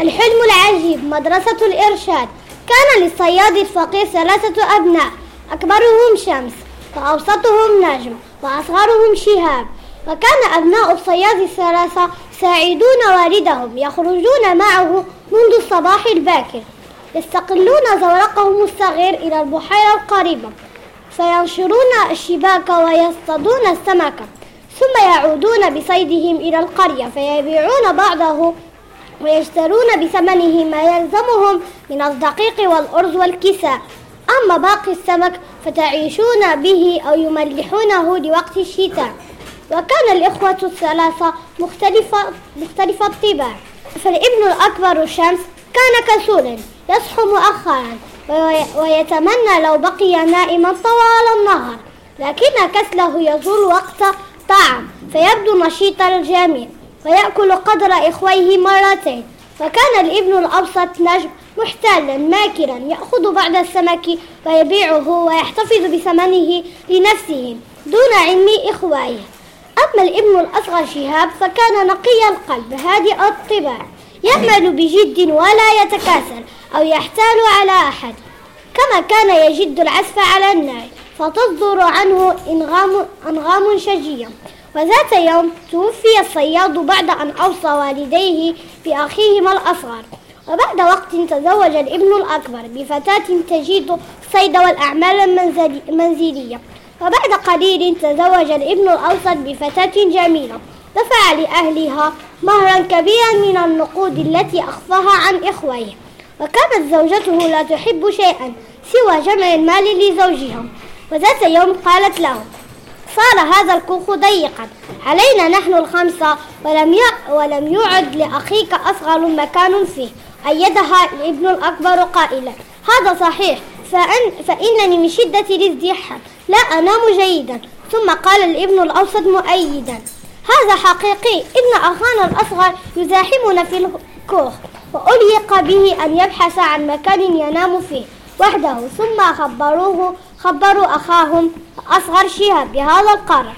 الحلم العجيب مدرسة الإرشاد. كان للصياد الفقير ثلاثة أبناء أكبرهم شمس وأوسطهم نجم وأصغرهم شهاب. وكان أبناء الصياد الثلاثة يساعدون والدهم يخرجون معه منذ الصباح الباكر يستقلون زورقهم الصغير إلى البحيرة القريبة. فينشرون الشباك ويصطادون السمك ثم يعودون بصيدهم إلى القرية فيبيعون بعضه ويشترون بثمنه ما يلزمهم من الدقيق والأرز والكساء. أما باقي السمك فتعيشون به أو يملحونه لوقت الشتاء. وكان الإخوة الثلاثة مختلفة مختلف الطباع. فالابن الأكبر الشمس كان كسولا يصحو مؤخرا ويتمنى لو بقي نائما طوال النهار لكن كسله يزول وقت طعام فيبدو نشيط الجميع. ويأكل قدر إخويه مرتين. وكان الإبن الأوسط نجم محتالا ماكرا يأخذ بعض السمك ويبيعه ويحتفظ بثمنه لنفسه دون علم إخوائه أما الإبن الأصغر شهاب فكان نقي القلب هادئ الطباع يعمل بجد ولا يتكاسل أو يحتال على أحد. كما كان يجد العزف على النار فتصدر عنه إنغام, أنغام شجية وذات يوم توفي الصياد بعد أن أوصى والديه بأخيهما الأصغر. وبعد وقت تزوج الابن الأكبر بفتاة تجيد الصيد والأعمال المنزلية. وبعد قليل تزوج الابن الأوسط بفتاة جميلة. دفع لأهلها مهرا كبيرا من النقود التي أخفاها عن إخويه. وكانت زوجته لا تحب شيئا سوى جمع المال لزوجها. وذات يوم قالت له صار هذا الكوخ ضيقا. علينا نحن الخمسة ولم ولم يعد لأخيك أصغر مكان فيه. أيدها الابن الأكبر قائلا. هذا صحيح. فأن فإنني من شدة الازدحام لا أنام جيدا. ثم قال الابن الأوسط مؤيدا. هذا حقيقي. إن أخانا الأصغر يزاحمنا في الكوخ وأليق به أن يبحث عن مكان ينام فيه وحده. ثم خبروه خبروا أخاهم أصغر شهاب بهذا القرار.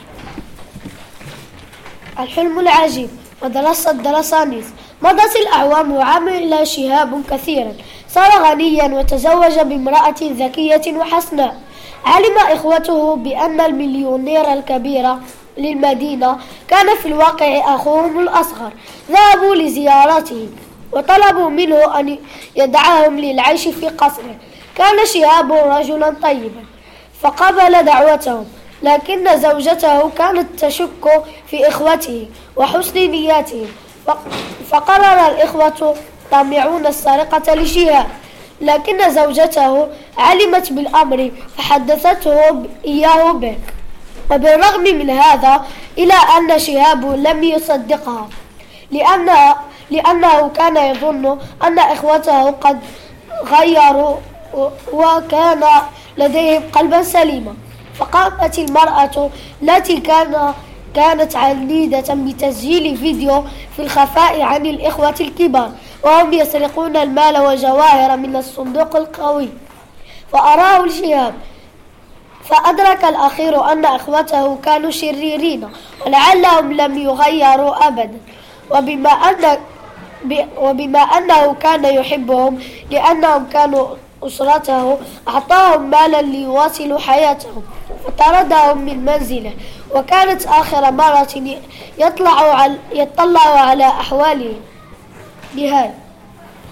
الحلم العجيب ودرس الدرسانيس مضت الأعوام وعمل شهاب كثيرا. صار غنيا وتزوج بامرأة ذكية وحسناء. علم إخوته بأن المليونير الكبير للمدينة كان في الواقع أخوهم الأصغر. ذهبوا لزيارته وطلبوا منه أن يدعهم للعيش في قصره. كان شهاب رجلا طيبا. فقبل دعوتهم لكن زوجته كانت تشك في إخوته وحسن نياتهم فقرر الإخوة طامعون السرقة لشهاب لكن زوجته علمت بالأمر فحدثته إياه به. وبالرغم من هذا إلى أن شهاب لم يصدقها لأن لأنه كان يظن أن إخوته قد غيروا وكان لديهم قلبا سليما. فقامت المرأة التي كان كانت عنيدة بتسجيل فيديو في الخفاء عن الإخوة الكبار وهم يسرقون المال وجواهر من الصندوق القوي. فأراه الشهاب فأدرك الأخير أن إخوته كانوا شريرين ولعلهم لم يغيروا أبدا. وبما أن وبما أنه كان يحبهم لأنهم كانوا أسرته أعطاهم مالا ليواصلوا حياتهم فطردهم من منزله. وكانت آخر مرة يطلع على, يطلع على أحوالهم. نهاية.